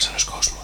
Σκοτάδια και εσύ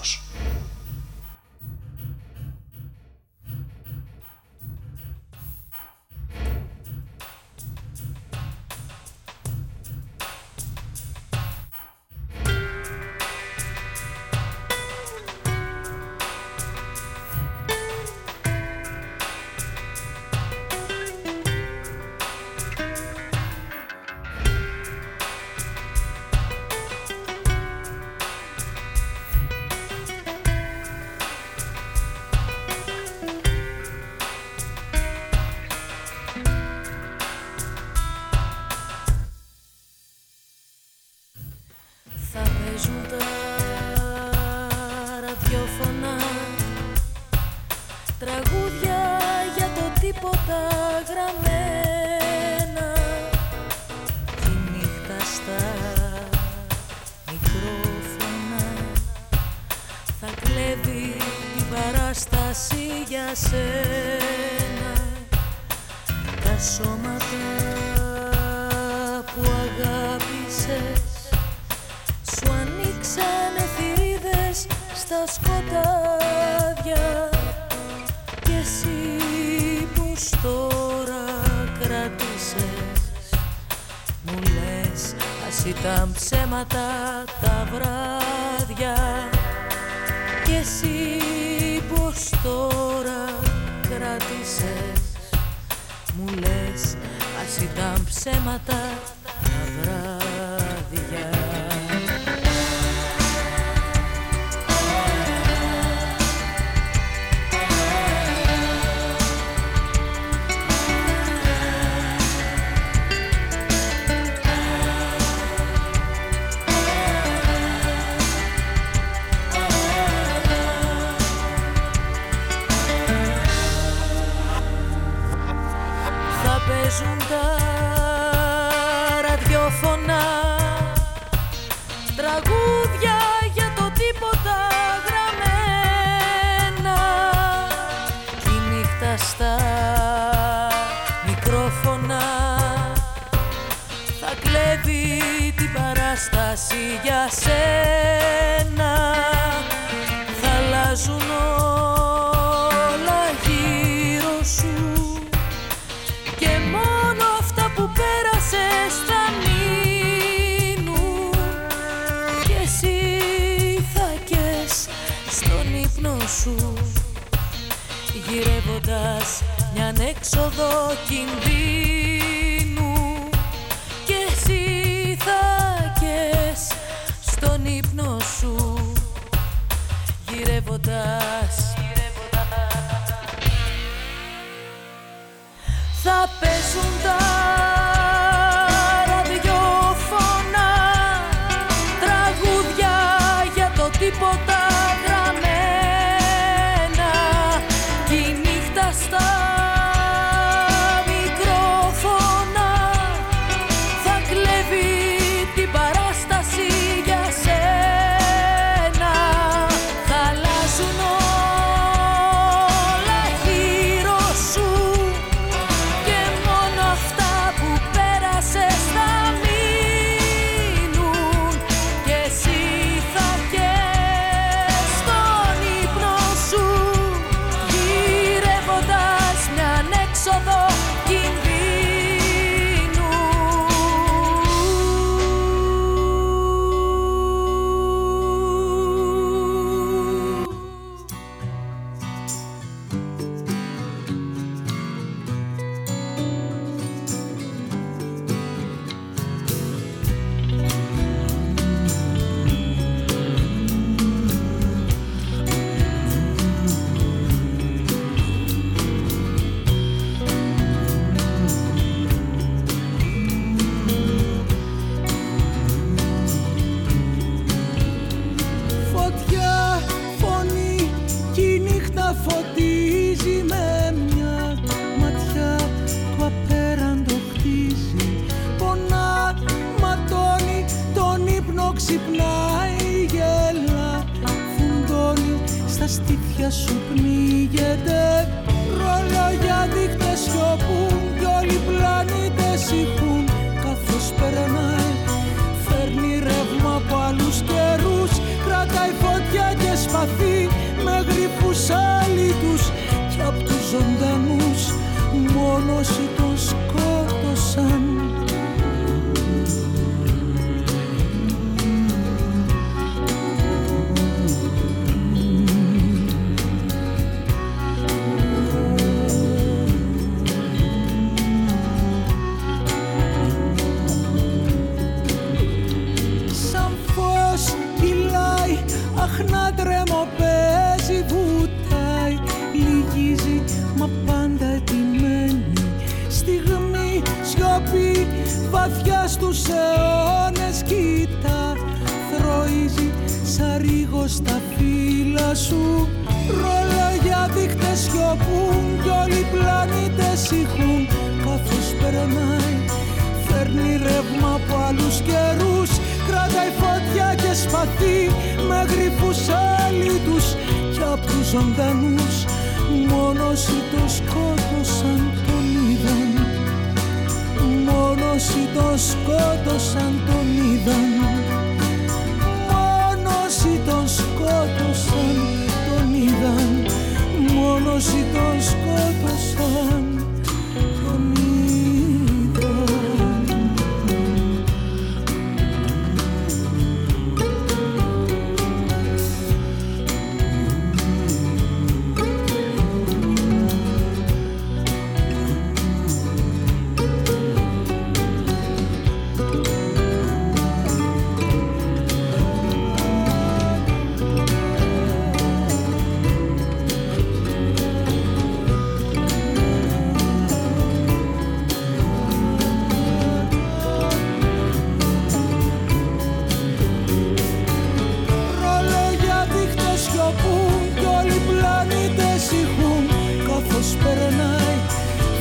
περνάει.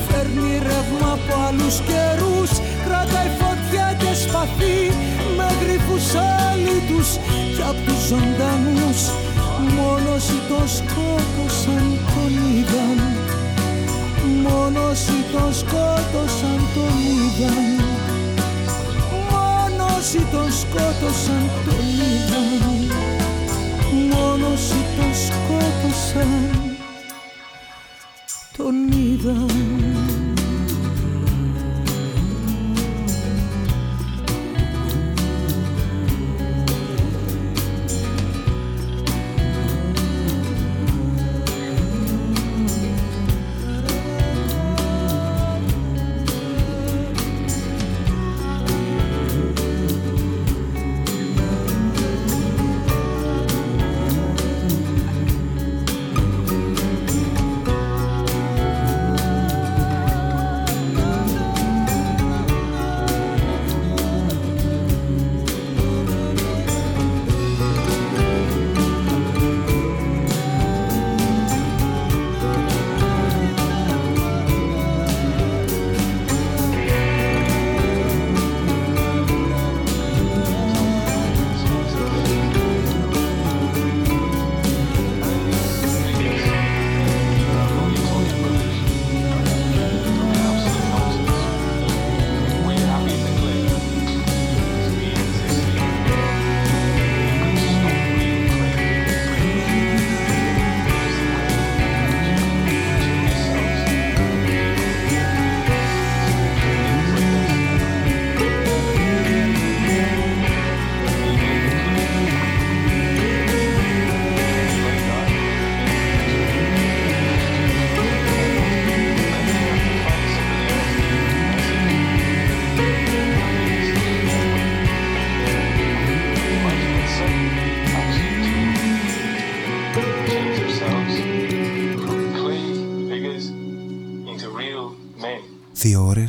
Φέρνει ρεύμα από άλλους καιρούς Κρατάει φωτιά και σπαθί. Με γρήφους αλήτους Κι απ' τους ζωντανούς. Μόνος ή το σκότωσαν τον είδαν. Μόνος ή το σκότωσαν τον είδαν. Μόνος ή το σκότωσαν τον είδαν. Μόνος ή τον σκότωσαν τον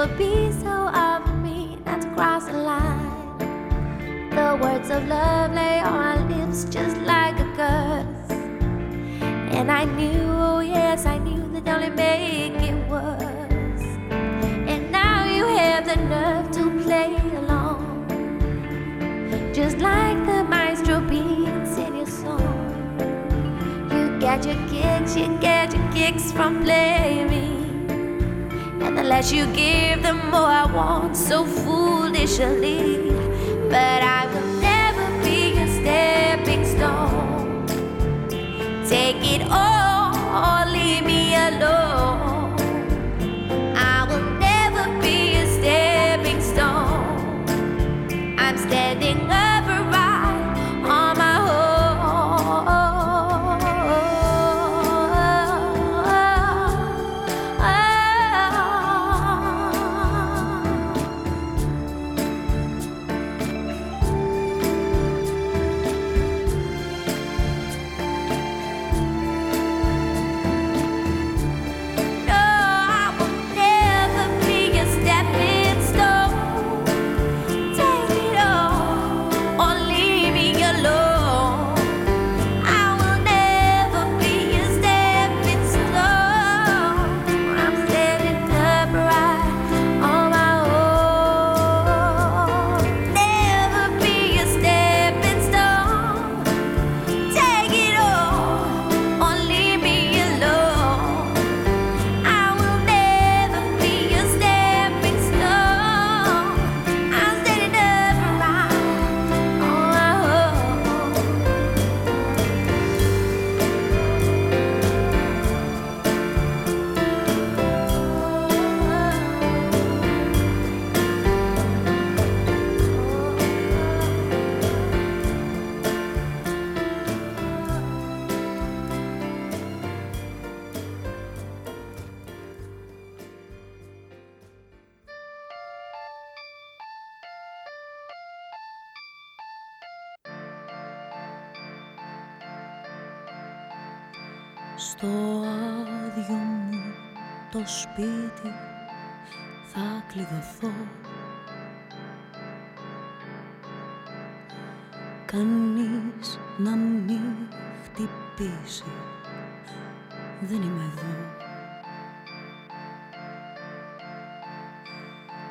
would be so of me not to cross the line. The words of love lay on my lips just like a curse. And I knew, oh yes, I knew that only make it worse. And now you have the nerve to play along, just like the maestro beats in your song. You get your kicks, you get your kicks from playing. And the less you give, the more I want, so foolishly. But I will never be a stepping stone. Take it all.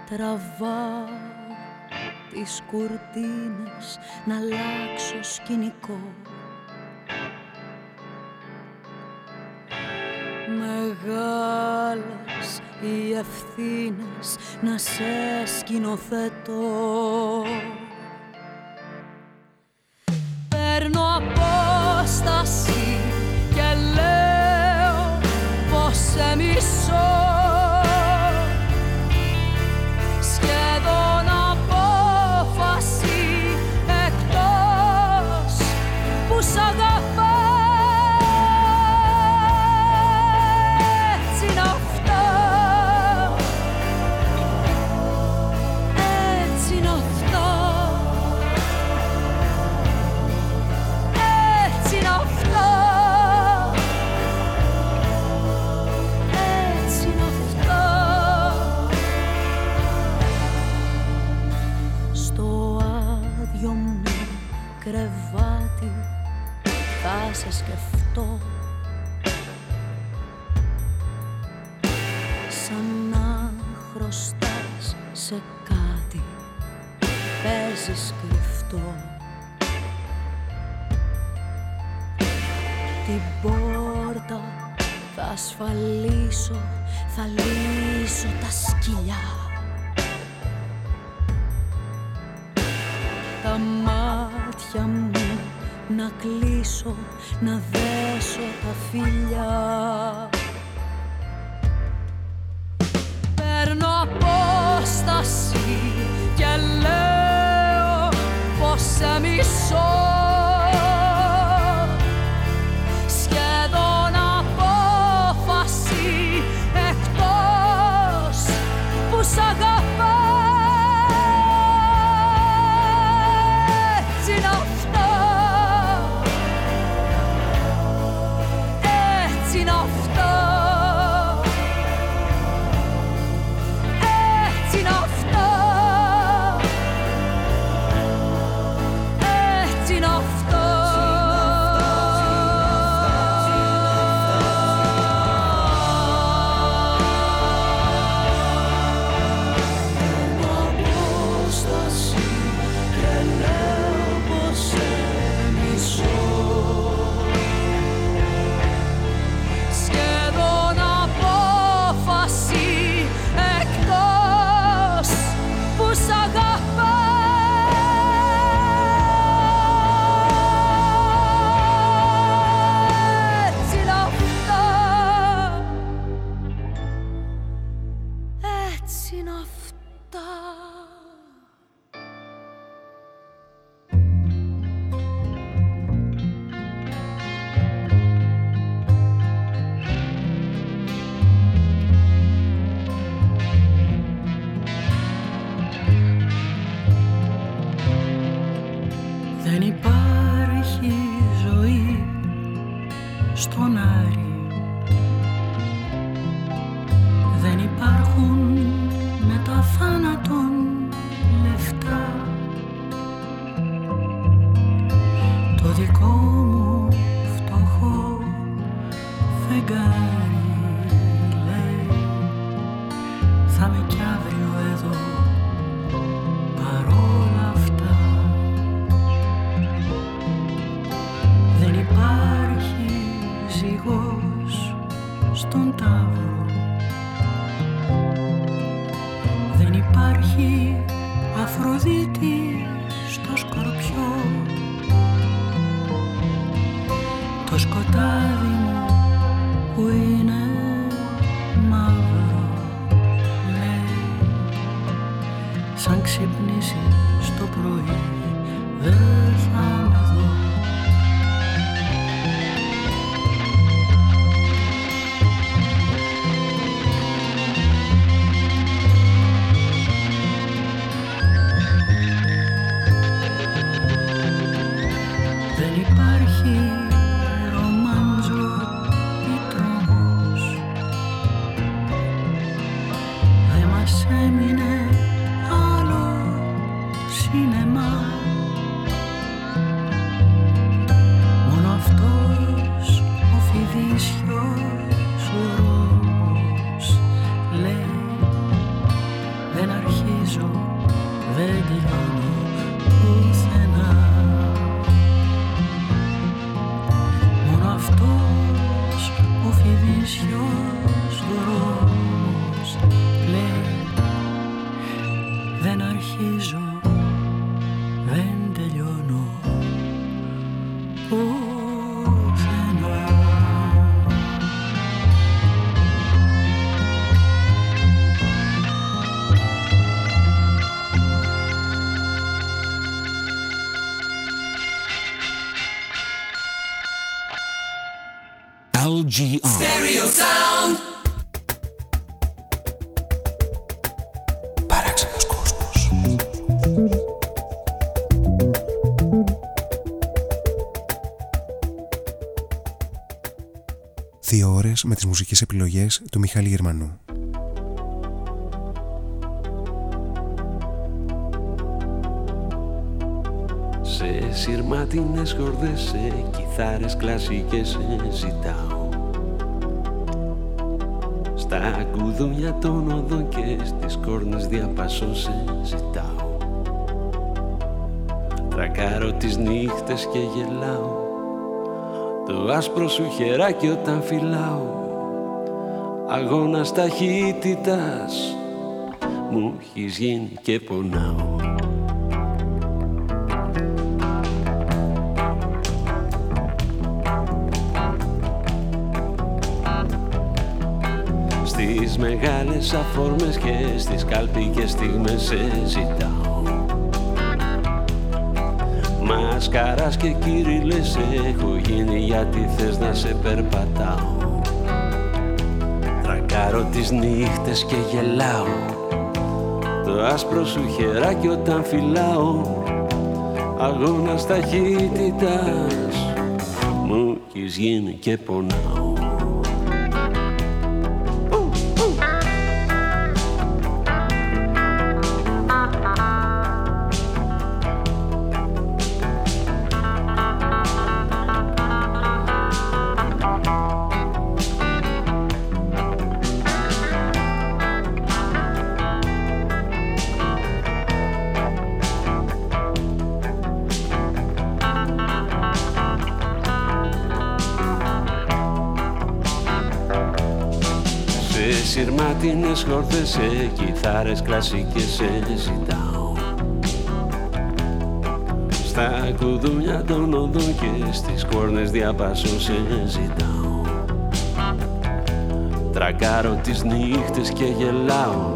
Τραβάω τις κουρτίνες να αλλάξω σκηνικό. Μεγάλες οι ευθύνες να σε σκηνοθετώ. Παίρνω απόσταση και λέω πως σε μισώ με τις μουσικές επιλογές του Μιχάλη Γερμανού. Σε σειρμάτινες χορδές, σε κιθάρες κλασικές σε ζητάω κουδούνια των οδών και στις κόρνες διαπασών σε ζητάω. Τρακάρω τις νύχτες και γελάω. Το άσπρο σου χεράκι όταν φυλάω. Αγώνας ταχύτητας Μου έχεις γίνει και πονάω μεγάλες αφόρμες και στις καλπικές στιγμές σε ζητάω. Μασκαράς και κύριλες έχω γίνει γιατί θες να σε περπατάω. Τρακάρω τις νύχτες και γελάω. Το άσπρο σου χεράκι όταν φυλάω. Αγώνας ταχύτητας Μου έχεις γίνει και πονάω σε κιθάρες κλασικές σε ζητάω. Στα κουδούνια των οδών και στις κόρνες διαβάσως σε ζητάω. Τρακάρω τις νύχτες και γελάω.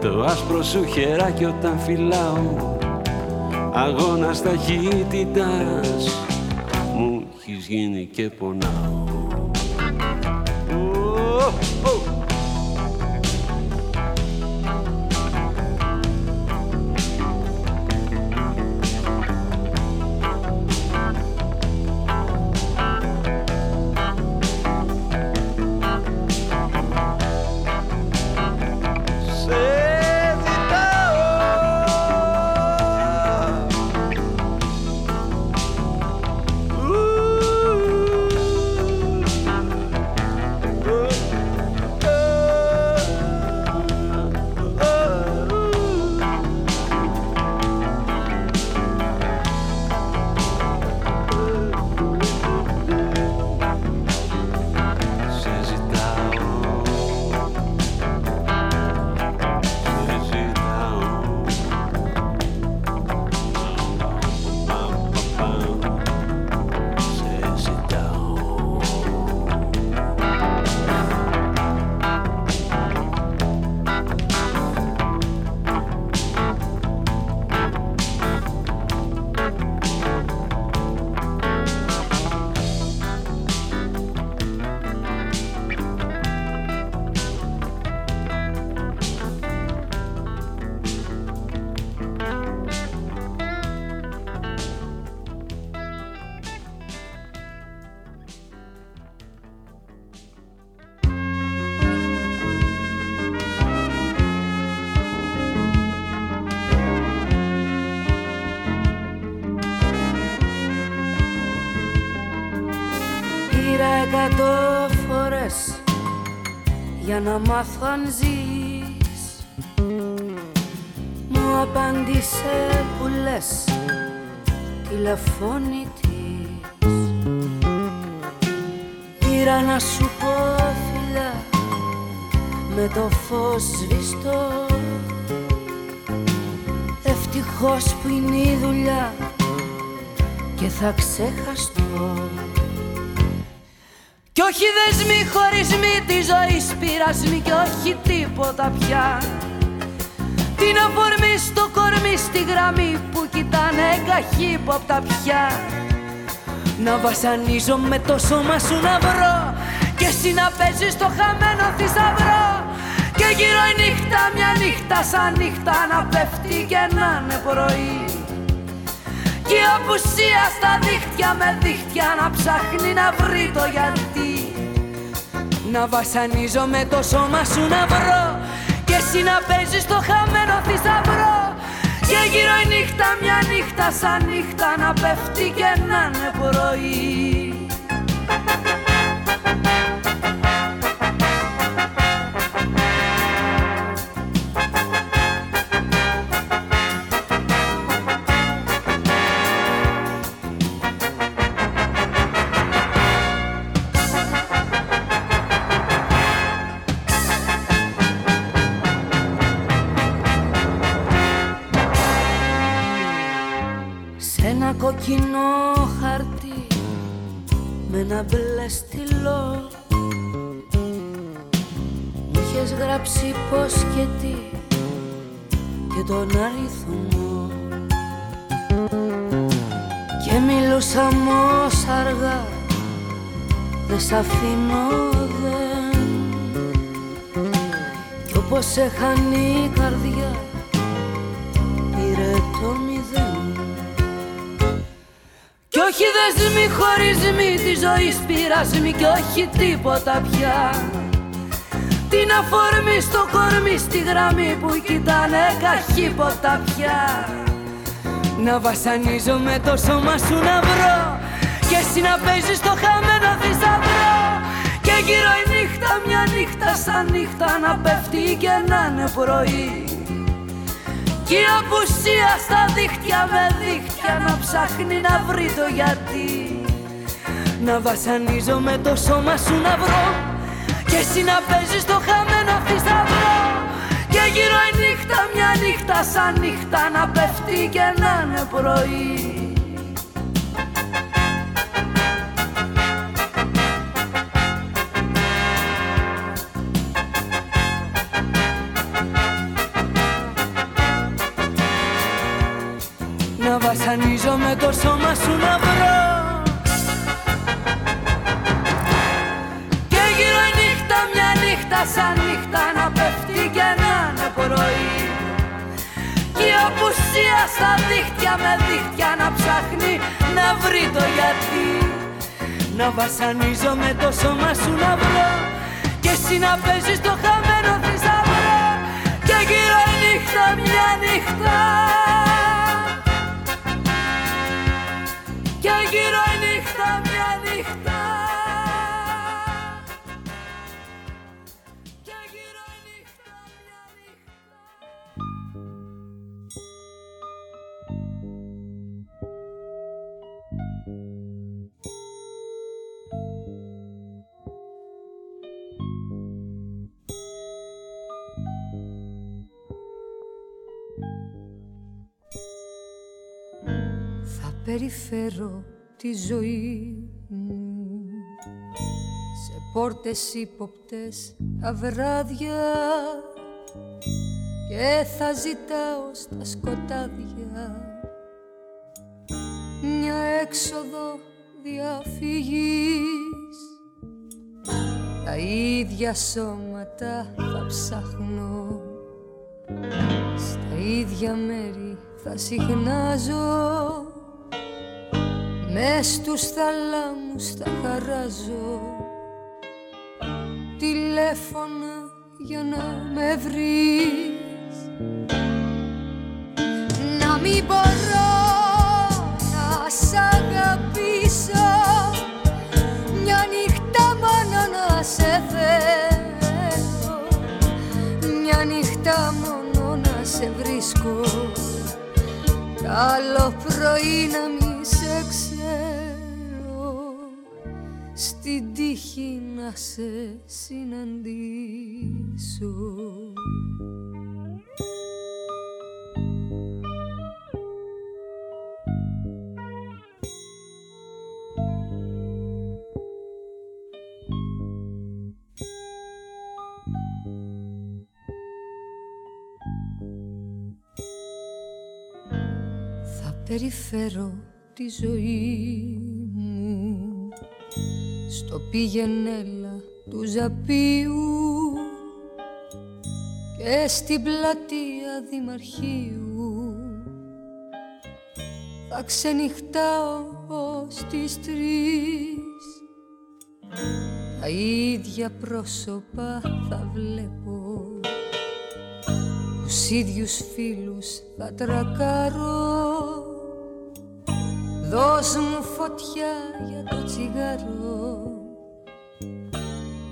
Το άσπρο σου χεράκι όταν φυλάω. Αγώνας ταχύτητας Μου έχεις γίνει και πονάω για να μάθω αν ζεις. Μου απάντησε που λες τηλεφώνητης Πήρα να σου πω φιλιά με το φως σβηστό Ευτυχώς που είναι η δουλειά και θα ξεχαστώ. Κι όχι δεσμοί χωρισμοί της ζωής πειρασμοί κι όχι τίποτα πια. Την αφορμή στο κορμί στη γραμμή που κοιτάνε καχύποπτα πια. Να βασανίζω με το σώμα σου να βρω και εσύ να παίζεις το χαμένο θησαυρό. Και γύρω η νύχτα μια νύχτα σαν νύχτα να πέφτει και να είναι πρωί. Και η απουσία στα δίχτυα με δίχτυα να ψάχνει να βρει το γιατί Να βασανίζω με το σώμα σου να βρω Και εσύ να παίζεις το χαμένο θησαυρό. Και γύρω η νύχτα μια νύχτα σαν νύχτα να πέφτει και να είναι πρωί κόκκινο χαρτί με ένα μπλε στυλό. Μου είχες γράψει πως και τι και τον αριθμό. Και μιλούσα όμως αργά δεν σ' αφήνω δεν κι όπως έχανε η καρδιά πήρε το όχι δεσμοί, χωρισμοί τη ζωή πειρασμοί και όχι τίποτα πια. Την αφορμή στο κορμί στη γραμμή που κοιτάνε καχύποτα πια. Να βασανίζω με το σώμα σου να βρω Και εσύ να παίζεις το χαμένο θησαυρό. Και γύρω η νύχτα μια νύχτα σαν νύχτα να πέφτει και να είναι πρωί κι η απουσία στα δίχτυα με δίχτυα να ψάχνει να βρει το γιατί. Να βασανίζω με το σώμα σου να βρω. Και εσύ να παίζεις το χαμένο θησαυρό Και γύρω η νύχτα μια νύχτα σαν νύχτα να πέφτει και να είναι πρωί βασανίζω με το σώμα σου να βρω. Και γύρω η νύχτα μια νύχτα σαν νύχτα να πέφτει και να είναι πρωί. Και η απουσία στα δίχτυα με δίχτυα να ψάχνει να βρει το γιατί. Να βασανίζω με το σώμα σου να βρω. Και εσύ να παίζεις το χαμένο θησαυρό. Και γύρω η νύχτα μια νύχτα περιφέρω τη ζωή μου. Σε πόρτες ύποπτες τα βράδια και θα ζητάω στα σκοτάδια μια έξοδο διαφυγής. Τα ίδια σώματα θα ψάχνω στα ίδια μέρη θα συχνάζω μες στους θαλάμους τα χαράζω τηλέφωνα για να με βρεις. να μην μπορώ να σ' αγαπήσω. Μια νύχτα μόνο να σε θέλω. Μια νύχτα μόνο να σε βρίσκω. Καλό πρωί να μην σε ξέρω. Στην τύχη να σε συναντήσω. Περιφέρω τη ζωή μου. Στο πηγενέλα του Ζαπίου και στην πλατεία Δημαρχείου. Θα ξενυχτάω ως τις τρεις. Τα ίδια πρόσωπα θα βλέπω. Τους ίδιους φίλους θα τρακάρω Δώσ' μου φωτιά για το τσιγάρο.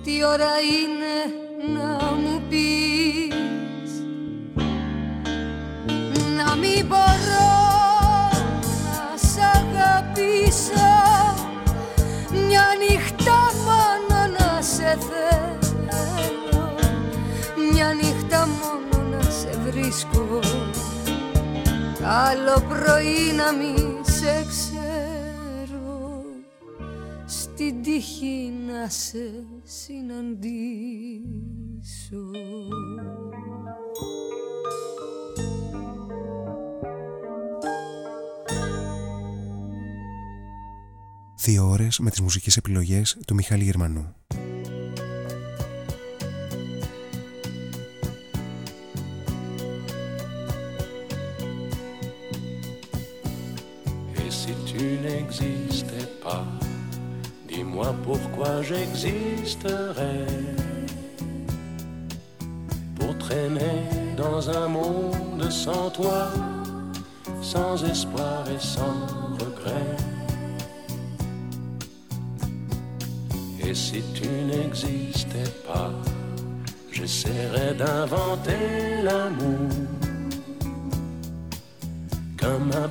Τι ώρα είναι να μου πεις; Να μην μπορώ να σ' αγαπήσω. Μια νύχτα μόνο να σε θέλω. Μια νύχτα μόνο να σε βρίσκω. Άλλο πρωί να μην σε ξέρω στην τύχη να σε συναντήσω Δύο ώρες με τις μουσικές επιλογές του Μιχάλη Γερμανού. Pourquoi j'existerais pour traîner dans un monde sans toi, sans espoir et sans regret. Et si tu n'existais pas, j'essaierais d'inventer l'amour comme un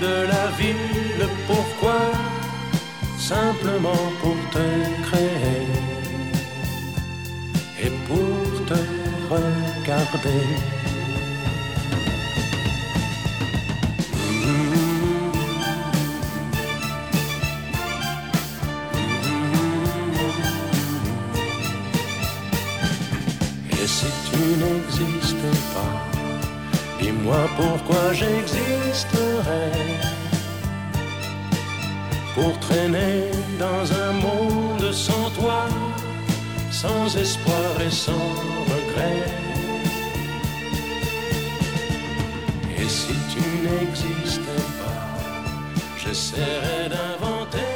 de la vie, le pourquoi, simplement pour te créer et pour te regarder? Pourquoi j'existerais pour traîner dans un monde sans toi, sans espoir et sans regret. Et si tu n'existais pas, j'essaierais d'inventer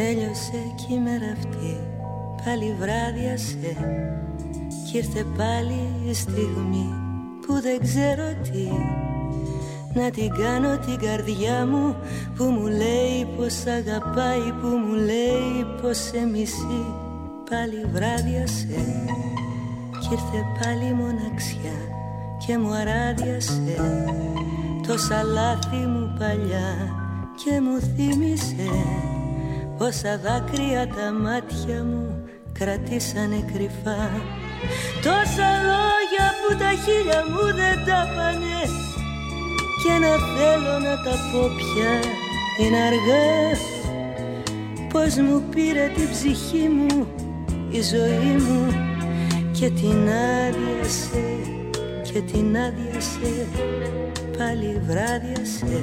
Τέλειωσε κι η μέρα αυτή Πάλι βράδιασε Κι ήρθε πάλι η στιγμή Που δεν ξέρω τι. Να την κάνω την καρδιά μου Που μου λέει πως αγαπάει Που μου λέει πως σε μισεί. Πάλι βράδιασε Κι ήρθε πάλι η μοναξιά Και μου αράδιασε Τόσα λάθη μου παλιά και μου θύμισε Πόσα δάκρυα τα μάτια μου κρατήσανε κρυφά. Τόσα λόγια που τα χείλια μου δεν τα πάνε. Και να θέλω να τα πω πια. Είναι αργά. Πως μου πήρε την ψυχή μου η ζωή μου. Και την άδειασε και την άδειασε. Πάλι βράδιασε.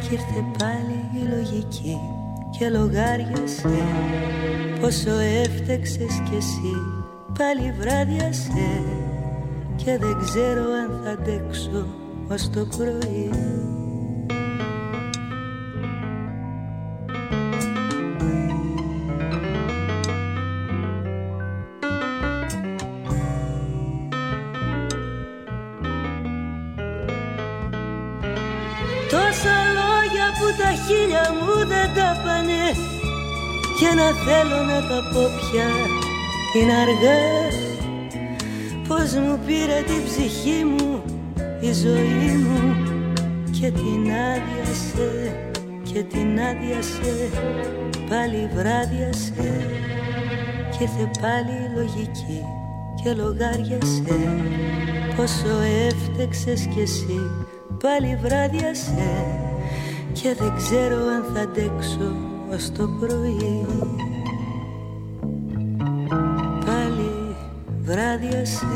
Κι ήρθε πάλι η λογική και λογάριασε Πόσο έφτεξες κι εσύ. Πάλι βράδιασε Και δεν ξέρω αν θα αντέξω ως το πρωί δεν τα πάνε. Και να θέλω να τα πω πια. Είναι αργά. Πως μου πήρε την ψυχή μου η ζωή μου. Και την άδειασε και την άδειασε. Πάλι βράδιασε. Και ήρθε πάλι η λογική και λογάριασε. Πόσο έφτεξες κι εσύ πάλι βράδιασε και δεν ξέρω αν θα αντέξω ως το πρωί. Πάλι βράδιασε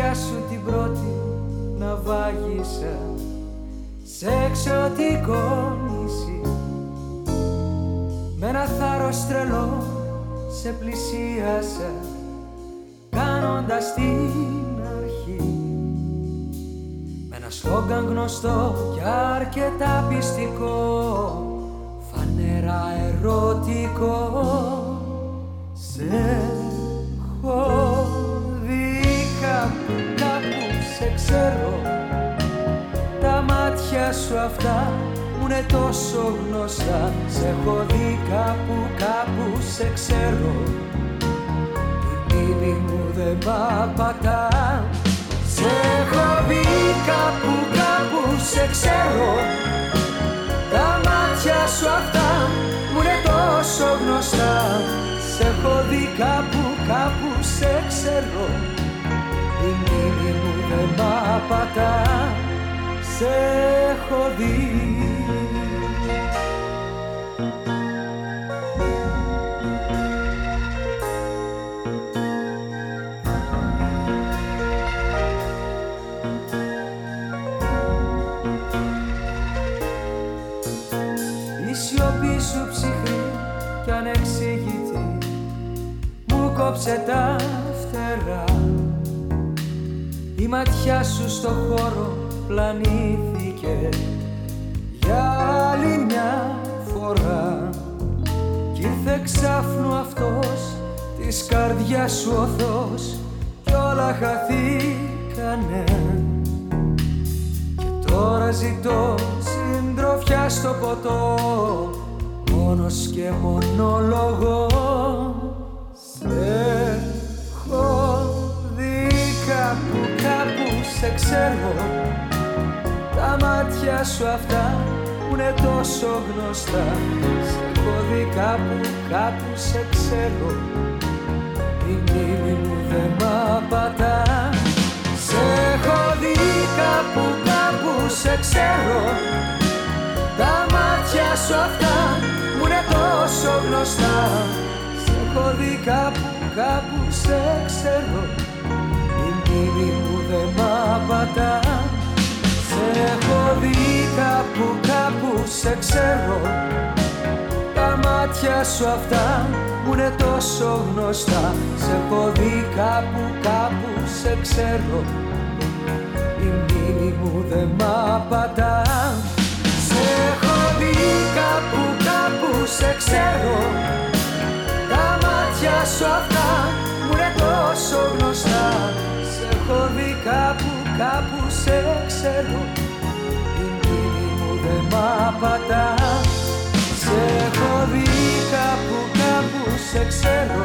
ματιά σου την πρώτη ναυάγησα σε εξωτικό νησί. Με ένα θάρρος τρελό σε πλησίασα κάνοντας την αρχή. Με ένα σλόγκαν γνωστό και αρκετά πειστικό Φανερά ερωτικό σου αυτά μου είναι τόσο γνωστά. Σε έχω δει κάπου, κάπου σε ξέρω. Η μνήμη μου δεν μ' απατά σε έχω δει κάπου, κάπου σε ξέρω. Τα μάτια σου αυτά μου είναι τόσο γνωστά. Σε έχω δει κάπου, κάπου σε ξέρω. Η μνήμη μου δεν μ' απατά Σε έχω δει. Η σιωπή σου ψυχρή κι ανεξήγητη Μου κόψε τα φτερά. Η ματιά σου στο χώρο πλανήθηκε Για άλλη μια φορά. Κι ήρθε ξάφνου αυτός Της καρδιάς σου οθός Κι όλα χαθήκανε. Τώρα ζητώ συντροφιά στο ποτό μόνος και μονόλογο Σε έχω δει κάπου κάπου σε ξέρω Τα μάτια σου αυτά που είναι τόσο γνωστά. Σε έχω δει κάπου κάπου σε ξέρω. Η μνήμη μου δεν μ' απατά. Σε έχω δει κάπου κάπου σε ξέρω. Τα μάτια σου αυτά μου είναι τόσο γνωστά. Σε έχω δει κάπου, κάπου σε ξέρω. Η μνήμη μου δεν μ' απατά Σε έχω δει κάπου, κάπου σε ξέρω. Τα μάτια σου αυτά μου είναι τόσο γνωστά. Σε έχω δει κάπου, κάπου σε ξέρω. Η μνήμη μου δεν μ' απατά έχω δει κάπου κάπου σε ξέρω. Τα μάτια σου αυτά μου είναι τόσο γνωστά. Σε έχω δει κάπου κάπου σε ξέρω Η μνήμη μου δεν μ' απατά. Σε έχω δει κάπου κάπου σε ξέρω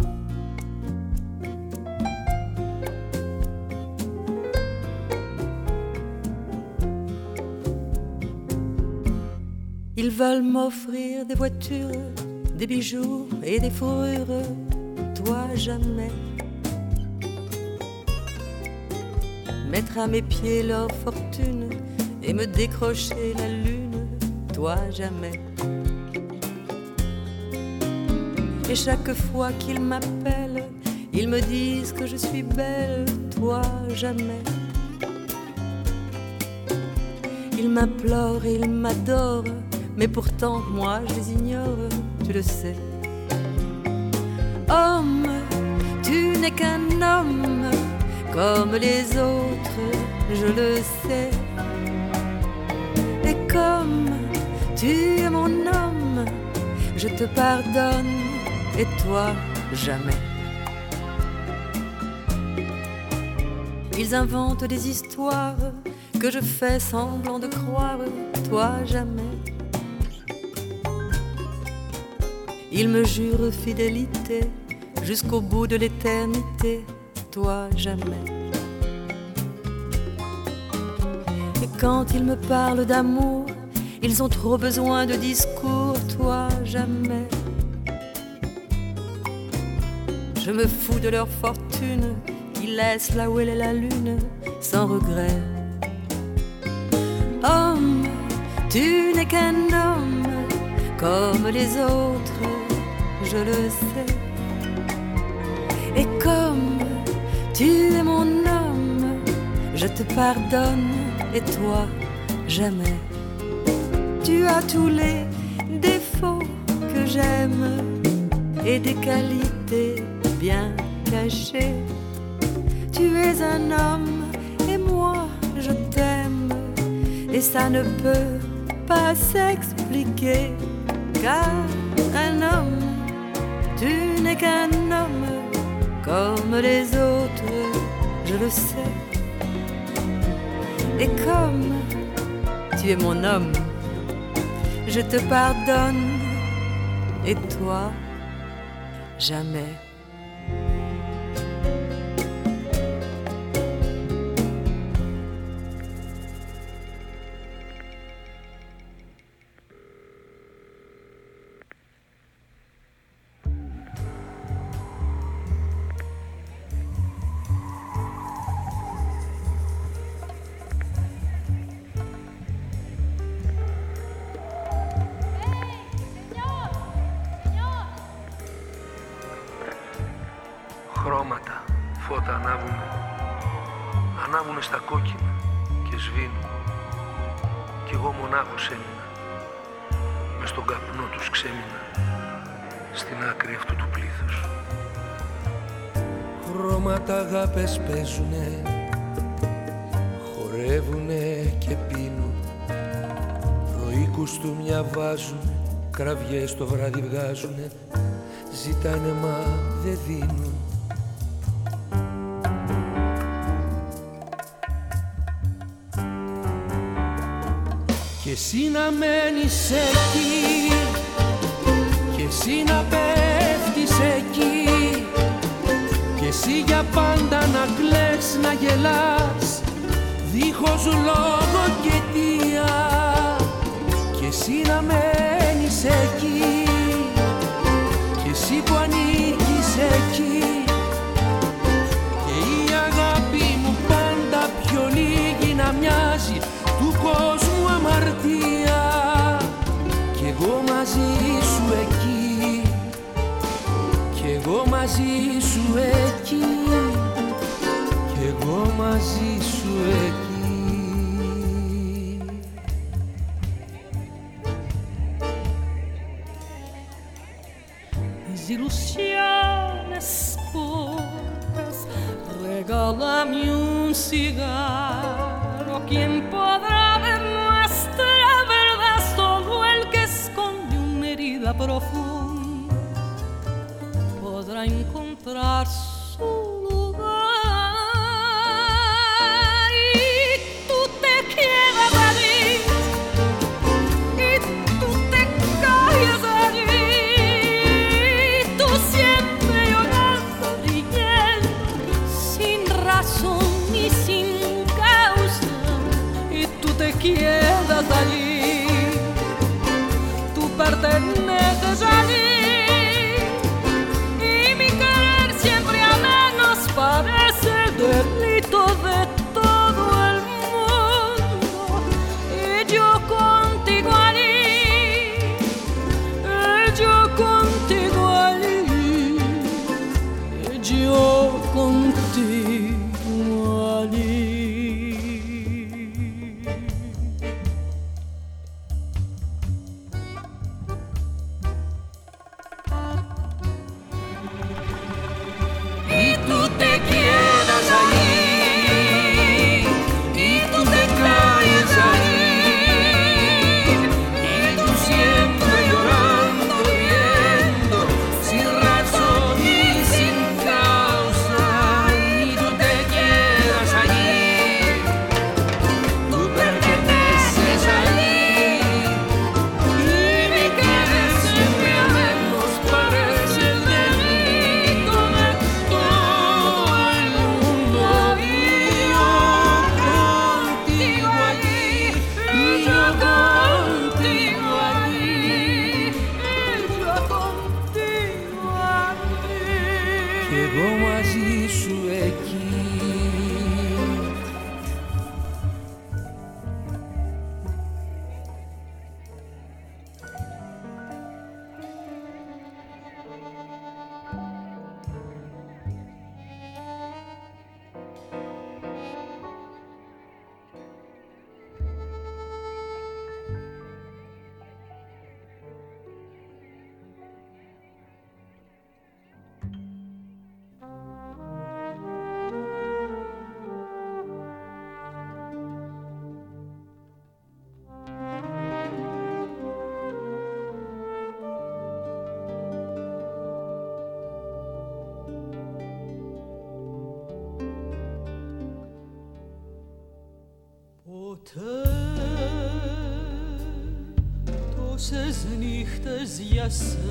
Veulent m'offrir des voitures, des bijoux et des fourrures, toi jamais. Mettre à mes pieds leur fortune et me décrocher la lune, toi jamais. Et chaque fois qu'ils m'appellent, ils me disent que je suis belle, toi jamais. Ils m'implorent, ils m'adorent, mais pourtant moi je les ignore, tu le sais. Homme, tu n'es qu'un homme comme les autres, je le sais. Et comme tu es mon homme, je te pardonne et toi jamais. Ils inventent des histoires que je fais semblant de croire, toi jamais. Il me jure fidélité jusqu'au bout de l'éternité, toi jamais. Et quand ils me parlent d'amour, ils ont trop besoin de discours, toi jamais. Je me fous de leur fortune, qui laissent là où elle est la lune, sans regret. Homme, tu n'es qu'un homme comme les autres je le sais. Et comme tu es mon homme, je te pardonne et toi jamais. Tu as tous les défauts que j'aime et des qualités bien cachées. Tu es un homme et moi je t'aime et ça ne peut pas s'expliquer car un homme tu n'es qu'un homme comme les autres, je le sais. Et comme tu es mon homme, je te pardonne. Et toi, jamais. Κραυγές το βράδυ βγάζουνε Ζητάνε μα δεν δίνουν. Και εσύ να μένεις εκεί Και εσύ να πέφτεις εκεί εσύ για πάντα να κλαις, να γελάς Δίχως λόγο και αιτία. Και εσύ να μένεις εκεί Και εσύ που ανήκεις εκεί. Και η αγάπη μου πάντα πιο λίγη να μοιάζει Του κόσμου αμαρτία. Κι εγώ μαζί σου εκεί. Κι εγώ μαζί σου εκεί. Εγώ μαζί σου εκεί cigarro ¿Quién podrá ver nuestra verdad? Solo el que esconde una herida profunda Podrá encontrar su quieras allí. Tú perteneces allí. Νύχτες για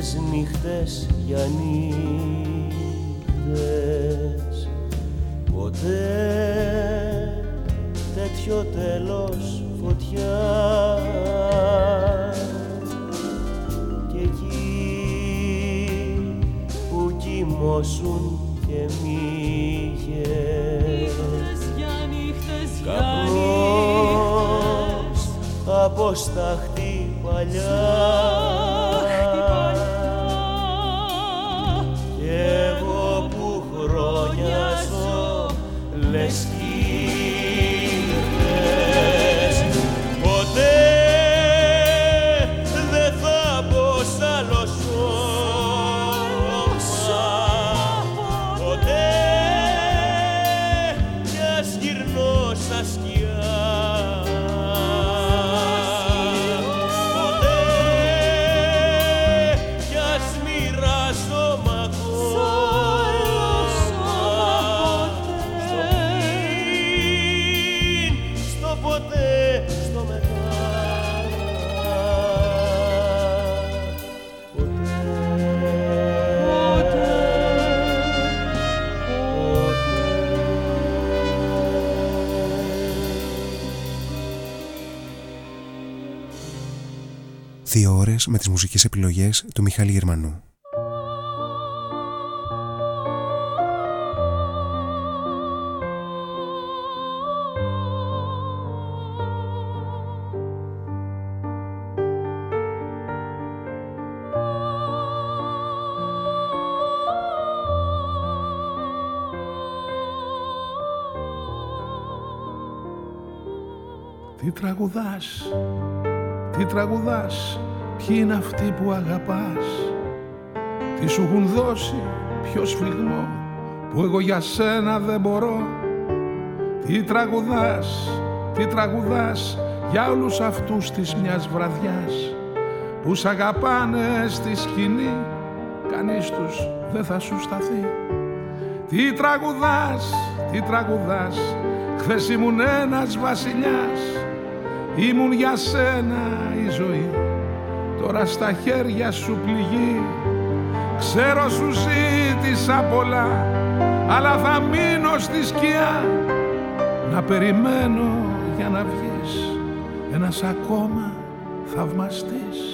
νύχτες για νύχτες με τις μουσικές επιλογές του Μιχάλη Γερμανού. Τι τραγουδάς, τι τραγουδάς; Ποιοι είναι αυτοί που αγαπάς; Τι σου έχουν δώσει; Ποιος σφιγμό Που εγώ για σένα δεν μπορώ. Τι τραγουδάς, τι τραγουδάς; Για όλους αυτούς της μιας βραδιάς. Που σ' αγαπάνε στη σκηνή Κανείς τους δεν θα σου σταθεί. Τι τραγουδάς, τι τραγουδάς; Χθες ήμουν ένας βασιλιάς. Ήμουν για σένα η ζωή τώρα στα χέρια σου πληγεί. Ξέρω σου ζήτησα πολλά αλλά θα μείνω στη σκιά. Να περιμένω για να βγεις ένας ακόμα θαυμαστής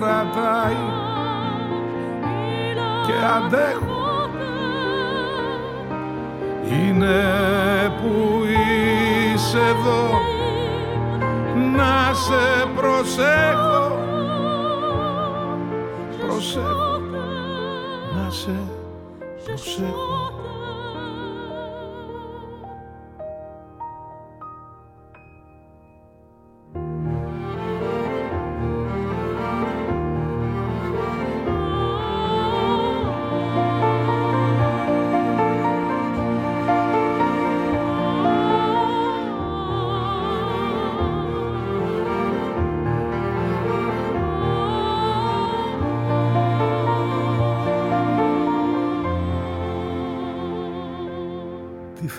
κρατάει και αντέχω. Είναι που είσαι εδώ να σε προσέχω. Προσέχω. Να σε προσέχω.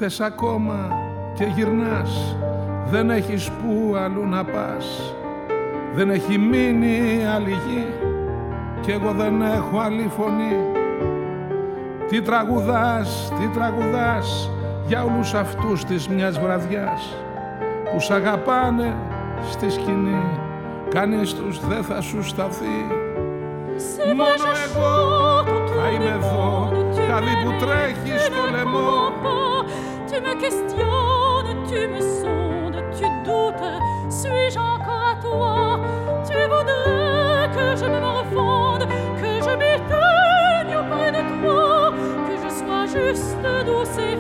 Θες ακόμα και γυρνάς. Δεν έχεις που αλλού να πας. Δεν έχει μείνει άλλη γη. Κι εγώ δεν έχω άλλη φωνή. Τι τραγουδάς, τι τραγουδάς για όλους αυτούς της μιας βραδιάς που σ' αγαπάνε στη σκηνή. Κανείς τους δεν θα σου σταθεί. Μόνο εγώ θα είμαι εδώ κάτι που τρέχεις στο λαιμό. tu me questionnes, tu me sondes, tu doutes, suis-je encore à toi? Tu voudrais que je me morfonde, que je m'éteigne auprès de toi, que je sois juste, douce et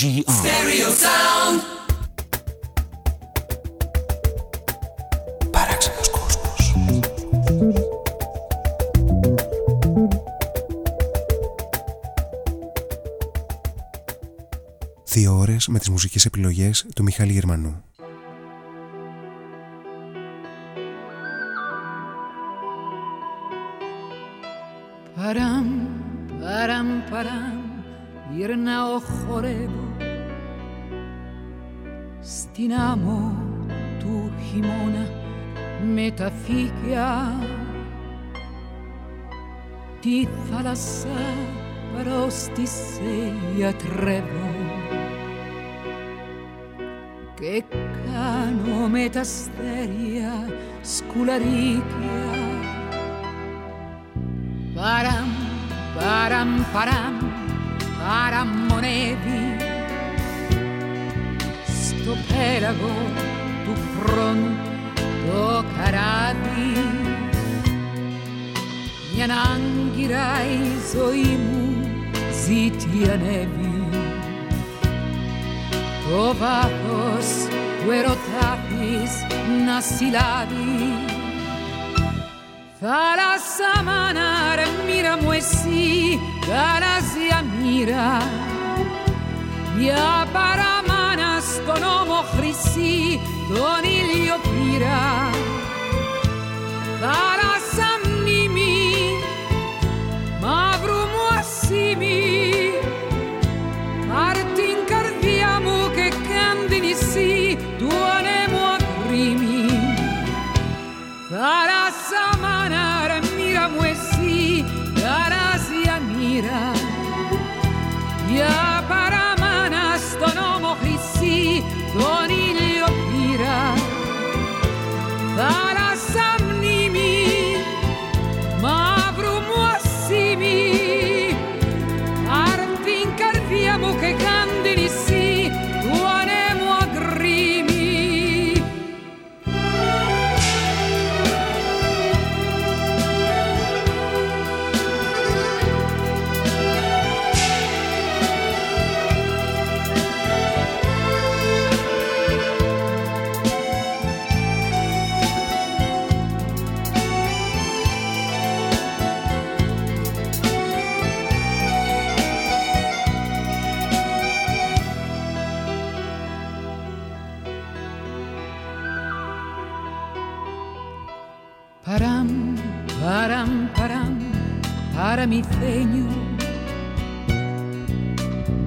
GR. δύο ώρες με τις μουσικές επιλογές του Μιχάλη Γερμανού. Παραμ, παραμ, παραμ, γυρνάω χορεύω στην άμμο του χειμώνα με τα φύκια τη θάλασσα πρόστισε γιατρεύω και κάνω με τα αστέρια σκουλαρίκια. Παραμ, παραμ, παραμ, παραμονεύει στο πέλαγο του χρόνου το καράβι μια άγκυρα η ζωή μου ζήτη ανέβει το βάθος που ερωτάθης να συλλάβει. Θάλασσα μανάρ, μοίρα μου εσύ, θάλασσια μοίρα. Για questo nome offrissi con il pira. Dalla sammimi ma brumoassimi parti incardiamo che candinissi duonemo a crimi dalla samanara mira muessi dalla sia mira. Ya para Ah! Param, param, param, paramifenio.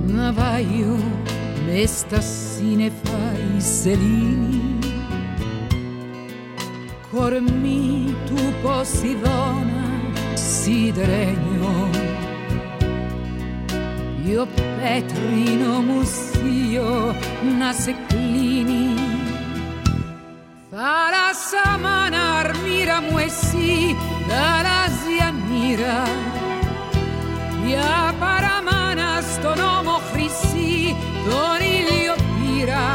Navaio, mestassine fai selini. Cormi tu possidona, sideregno. Io petrino musio, naseclini. Farà samana μοίρα μου εσύ θαλάζια μοίρα. Μια παραμάνα στον όμο χρυσή τον ήλιο πήρα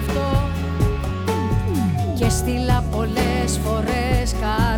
σκεφτώ και στείλα πολλές φορές κάτι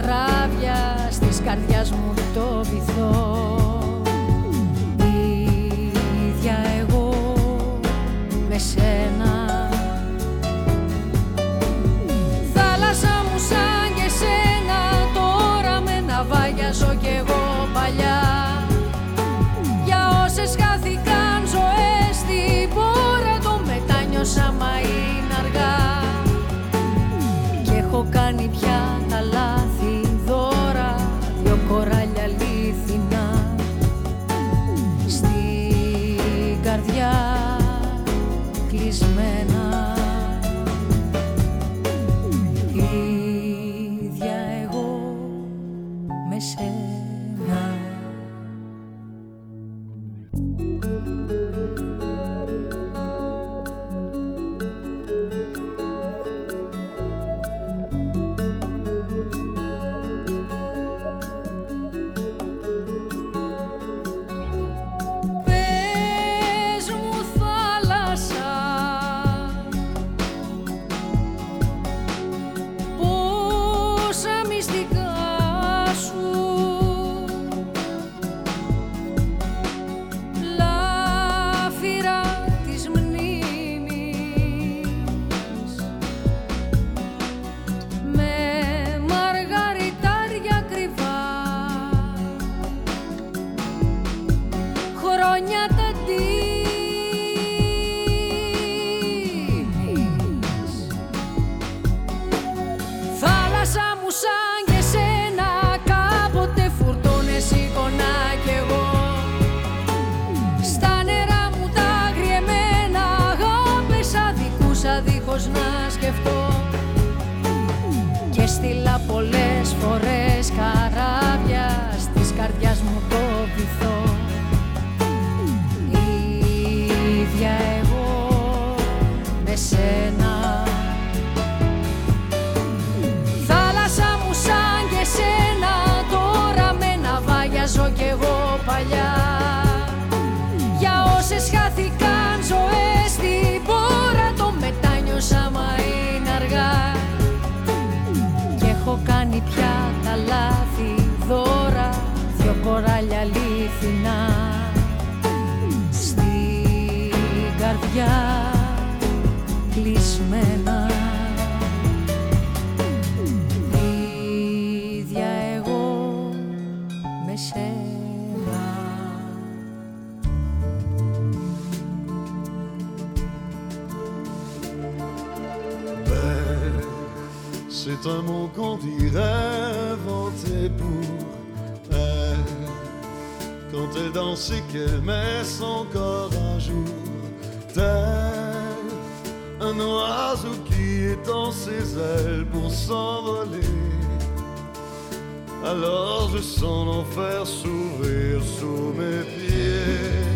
πια τα λάθη δώρα δυο κοράλια αλήθινα. Στην καρδιά κλεισμένα c'est un mot qu'on dirait inventé pour elle. Quand elle danse et qu'elle met son corps à jour, tel un oiseau qui étend ses ailes pour s'envoler. Alors je sens l'enfer s'ouvrir sous mes pieds.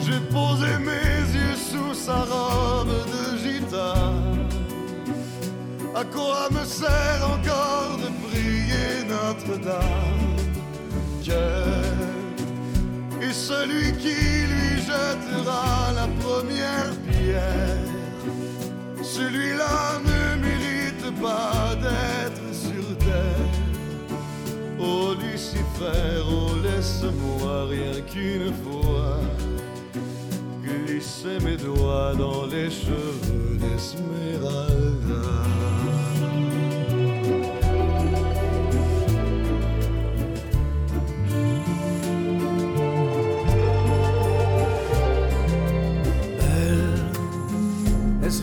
J'ai posé mes yeux sous sa robe de gitane. Quoi me sert encore de prier Notre-Dame? Cœur et celui qui lui jettera la première pierre, celui-là ne mérite pas d'être sur terre. Oh Lucifer, oh laisse-moi rien qu'une fois glisser mes doigts dans les cheveux d'Esmeralda.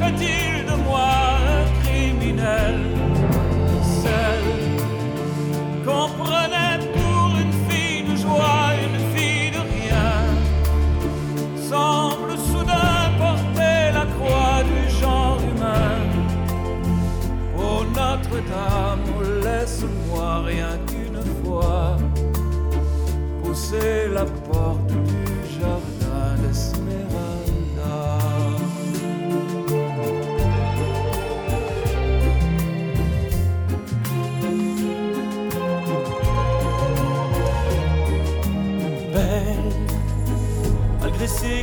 fait-il de moi un criminel? Celle qu'on prenait pour une fille de joie, une fille de rien. Semble soudain porter la croix du genre humain. Oh Notre-Dame, laisse-moi rien qu'une fois pousser la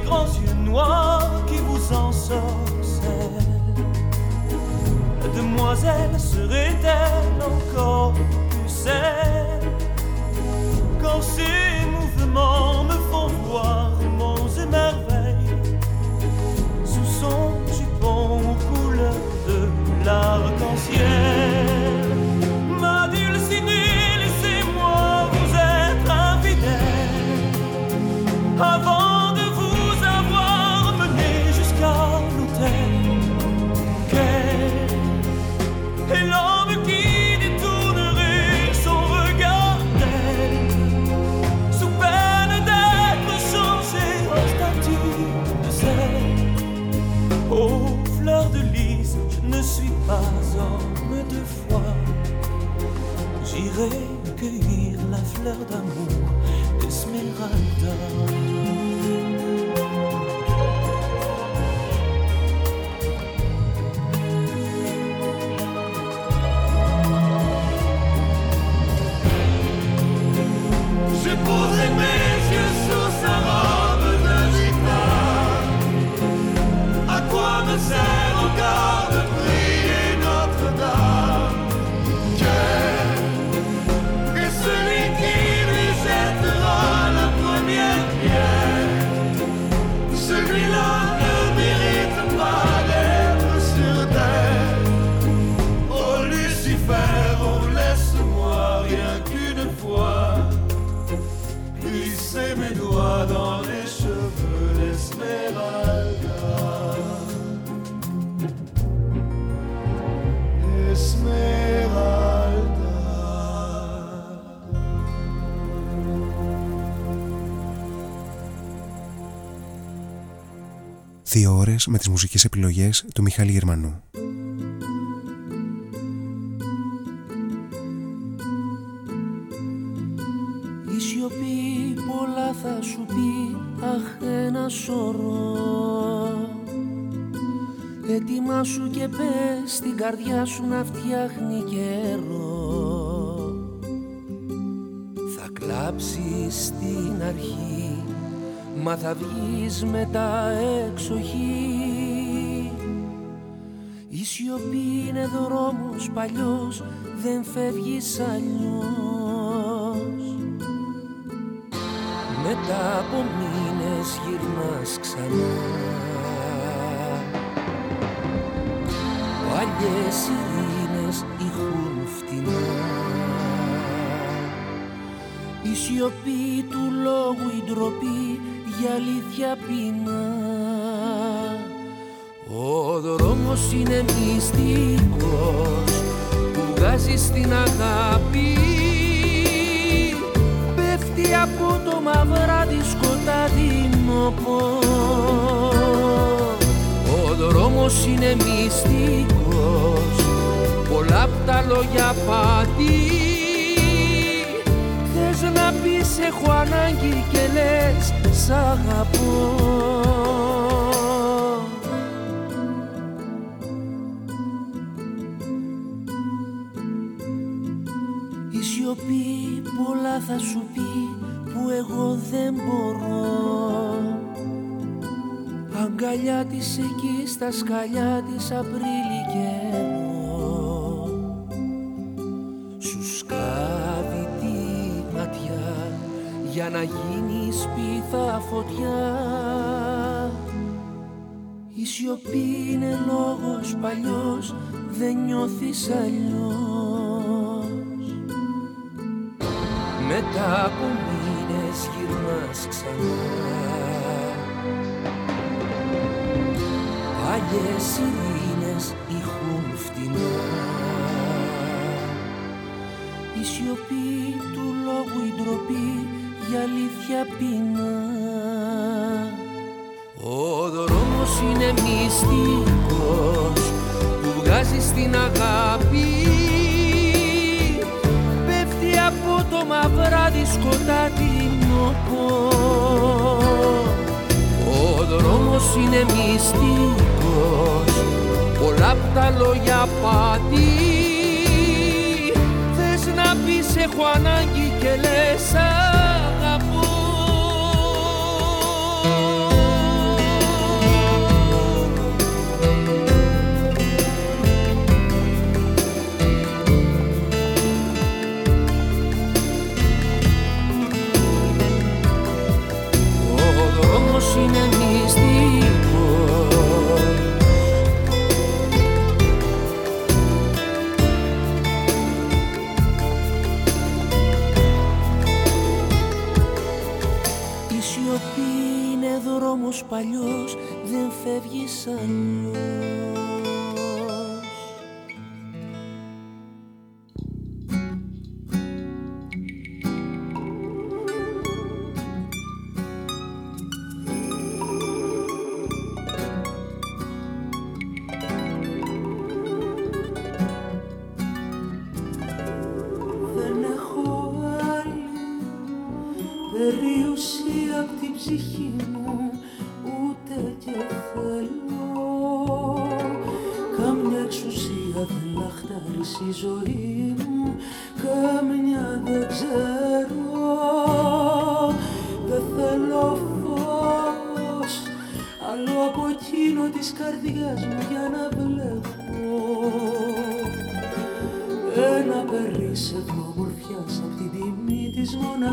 grands yeux noirs qui vous ensorcellent. La demoiselle serait-elle encore plus celle quand ses mouvements me font voir monts et merveilles sous son jupon aux couleurs de l'arc-en-ciel. Cueillir la fleur d'amour d'Esmeralda. qu'une fois. Glisser mes Δύο ώρες με τις μουσικές επιλογές του Μιχάλη Γερμανού. Καρδιά σου να φτιάχνει καιρό. Θα κλάψεις στην αρχή Μα θα βγεις τα εξοχή Η σιωπή είναι δρόμος παλιός Δεν φεύγεις αλλιώς. Μετά από μήνες γυρνάς ξανά Παλιές ειρήνες ηχούν φτηνά. Η σιωπή του λόγου η ντροπή για αλήθεια πεινά. Ο δρόμος είναι μυστικός που βγάζει στην αγάπη. Πέφτει από το μαυράδι σκοτάδινο Ο δρόμος είναι μυστικός πολλά απ' τα λόγια πάτη Θες να πεις έχω ανάγκη και λες σ' αγαπώ Η σιωπή πολλά θα σου πει που εγώ δεν μπορώ Αγκαλιά της εκεί στα σκαλιά της Απρίλη καιρό Σου σκάβει τη ματιά για να γίνεις σπίθα φωτιά. Η σιωπή είναι λόγος παλιός δεν νιώθεις αλλιώς. Μετά από μήνες γυρνάς ξανά. Παλιές ειρήνες για αλήθεια πεινά Ο δρόμος είναι μυστικός που βγάζει στην αγάπη. Πέφτει από το μαυράδι σκοτάδινο Ο δρόμος είναι μυστικός πολλά απ' τα λόγια πάτη. Θες να πεις έχω ανάγκη και λες είναι μυστικός Η σιωπή είναι δρόμος παλιός δεν φεύγεις αλλιώς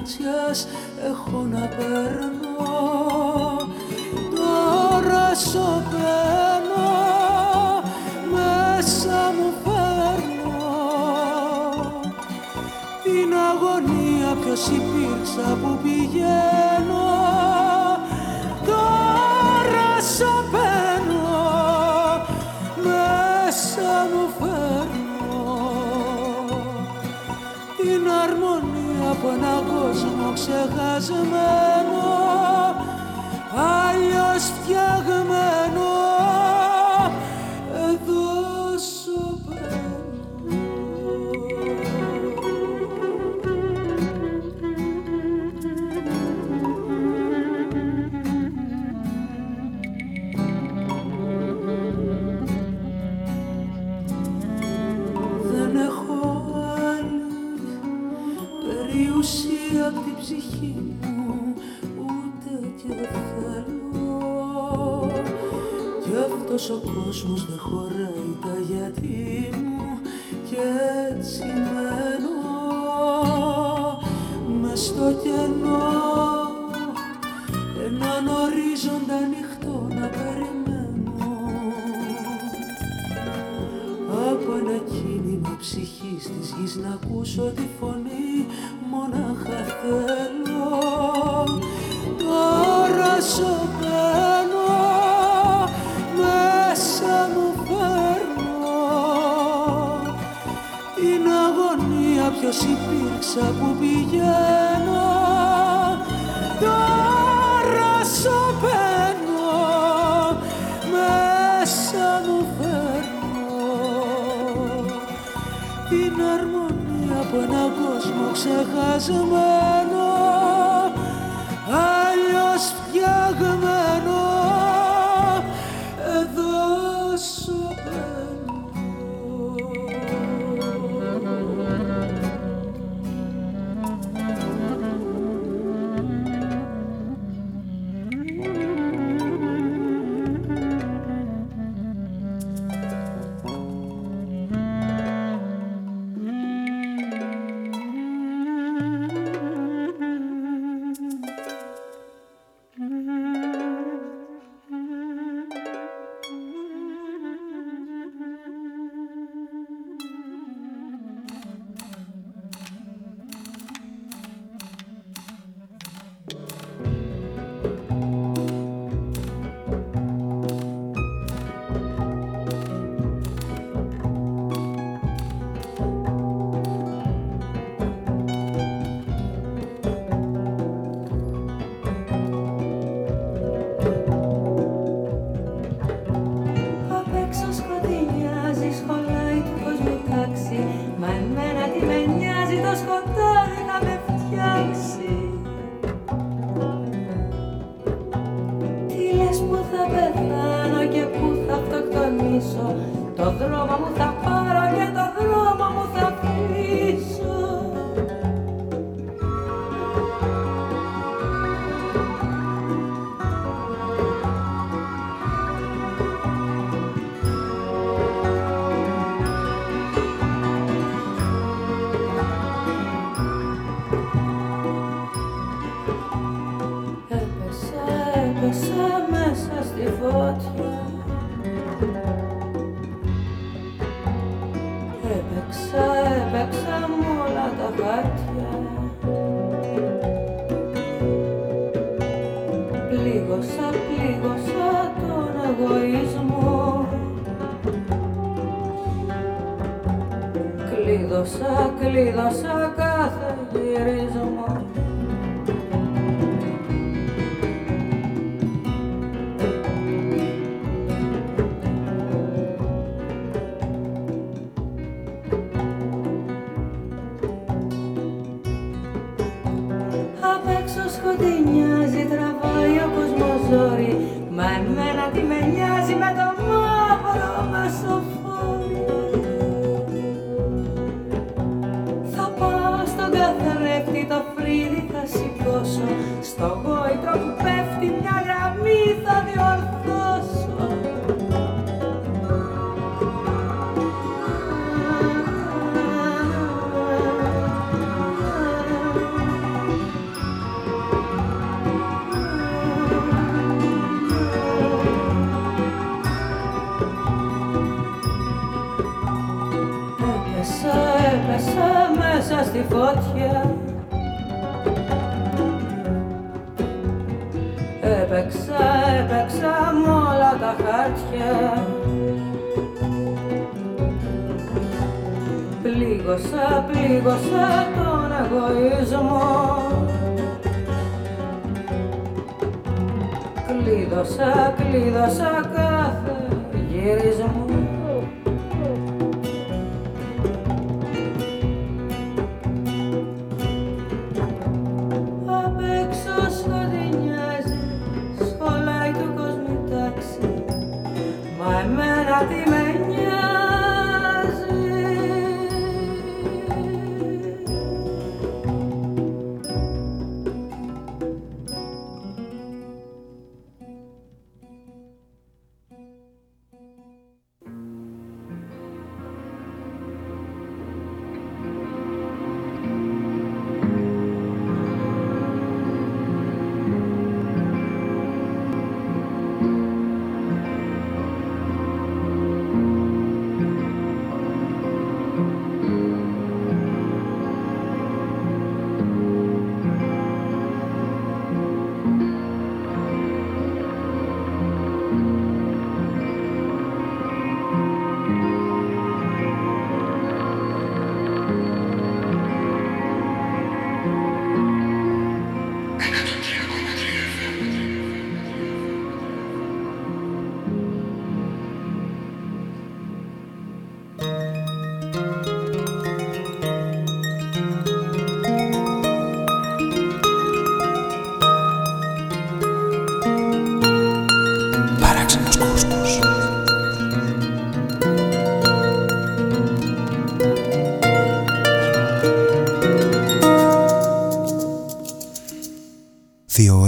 της μοναξιάς έχω να παίρνω εμένα τι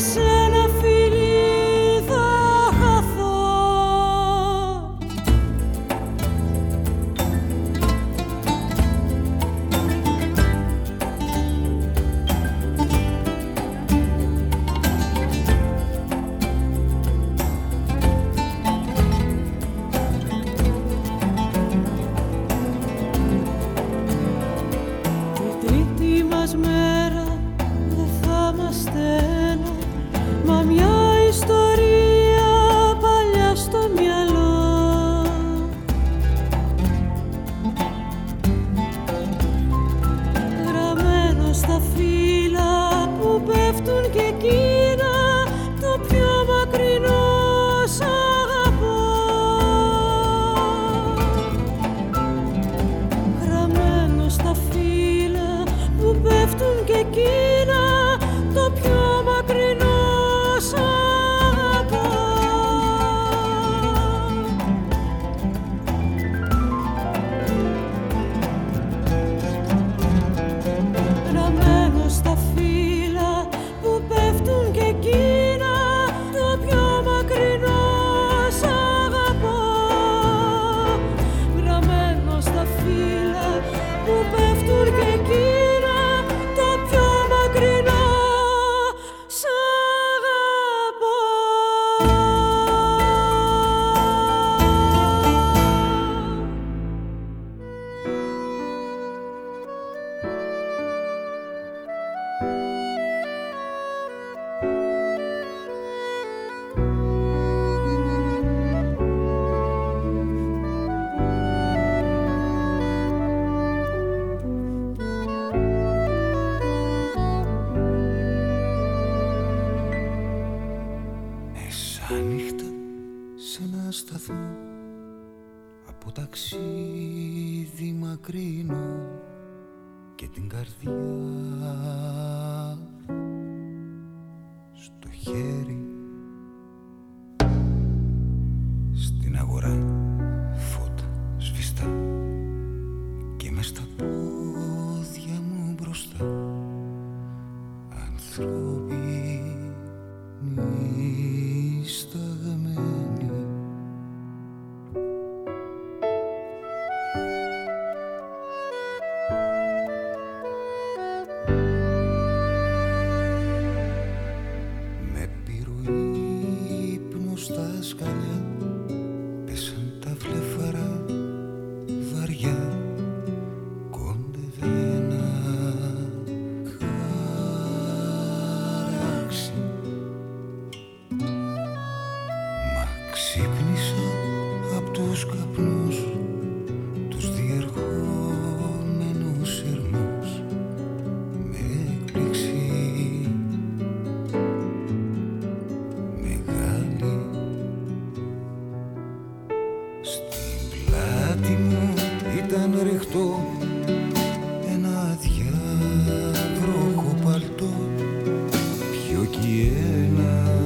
Christmas. here now.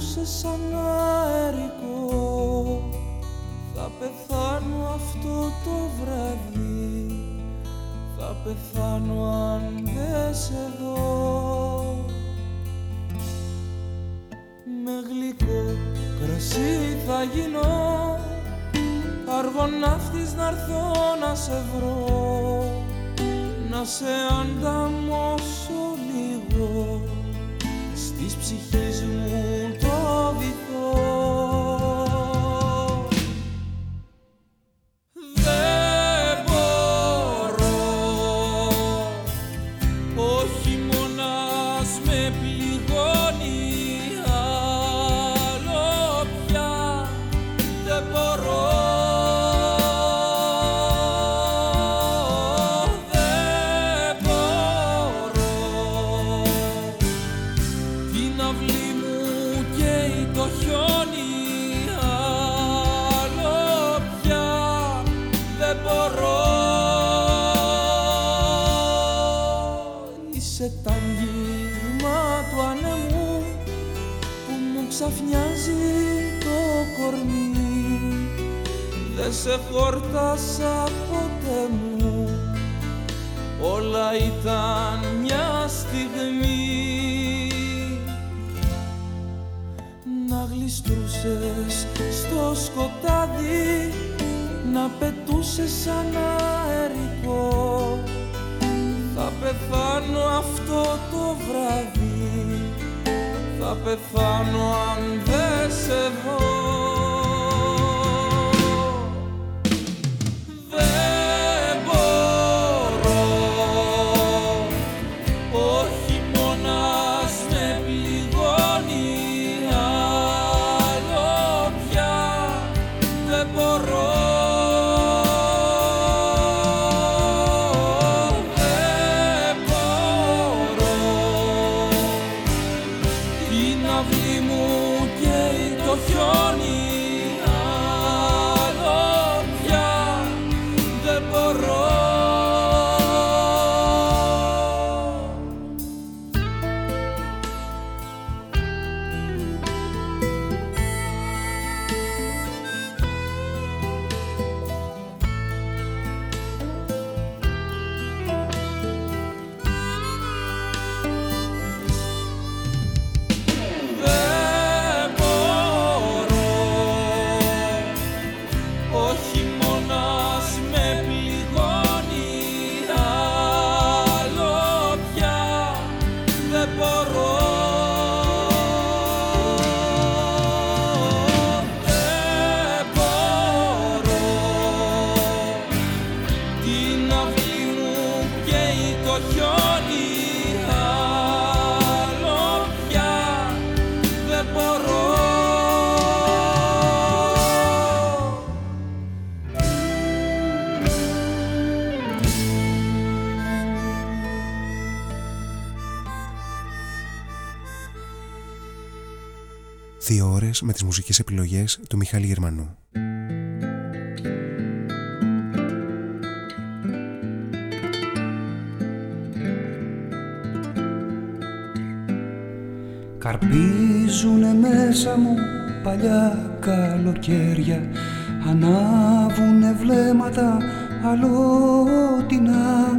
Σαν αερικό χόρτασα ποτέ μου. Όλα ήταν μια στιγμή. Να γλιστρούσες στο σκοτάδι να πετούσες σαν αερικό. Πεθάνω αυτό το βράδυ. Θα πεθάνω αν δεν σε δω με τις μουσικές επιλογές του Μιχάλη Γερμανού. Καρπίζουνε μέσα μου παλιά καλοκαίρια Ανάβουνε βλέμματα αλότινα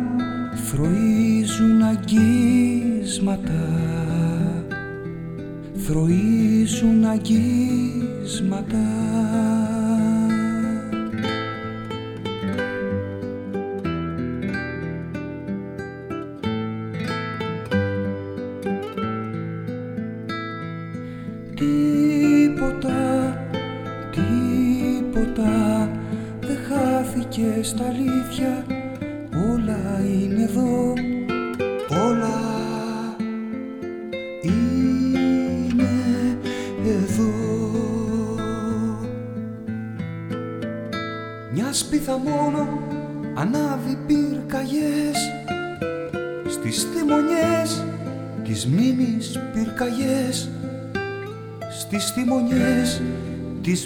της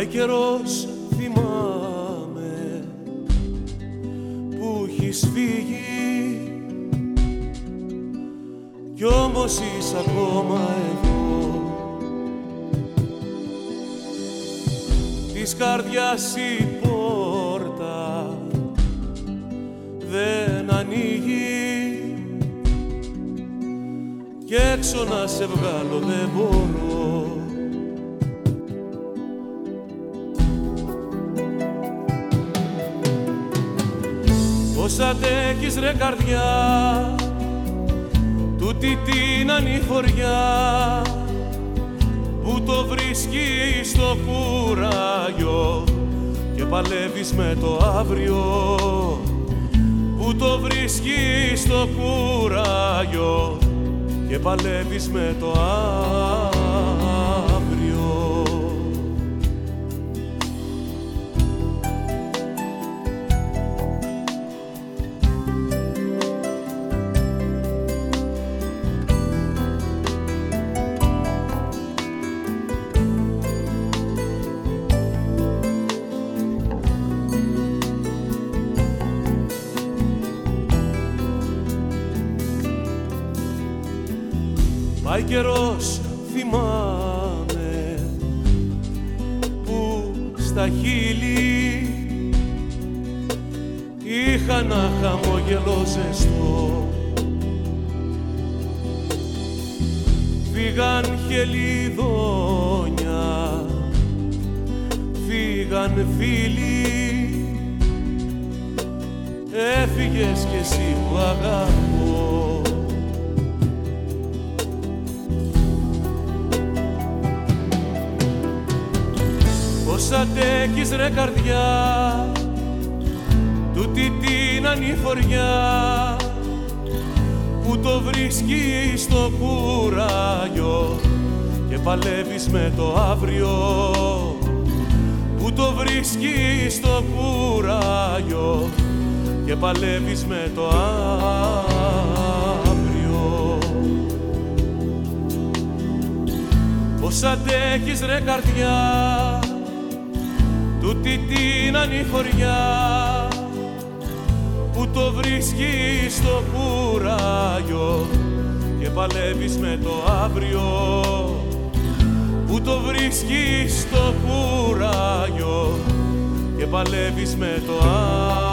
Πάει καιρός θυμάμαι που έχεις φύγει. Κι όμως είσαι ακόμα εδώ. Της καρδιάς η με το Πάει καιρός θυμάμαι που στα χείλη είχα ένα χαμόγελο ζεστό. Φύγαν χελιδόνια, φύγαν φίλοι. Έφυγες κι εσύ που αγαπώ Πώς αντέχεις ρε καρδιά τούτη την ανηφοριά που το βρίσκει στο κουράγιο και παλεύεις με το αύριο. Που το βρίσκει στο κουράγιο και παλεύεις με το αύριο. Πώς αντέχεις ρε καρδιά τούτη την ανηφοριά που το βρίσκει στο κουράγιο και παλεύεις με το αύριο που το βρίσκει στο κουράγιο και παλεύεις με το αύριο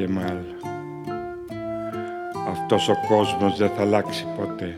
και μάλ. Αυτός ο κόσμος δεν θα αλλάξει ποτέ.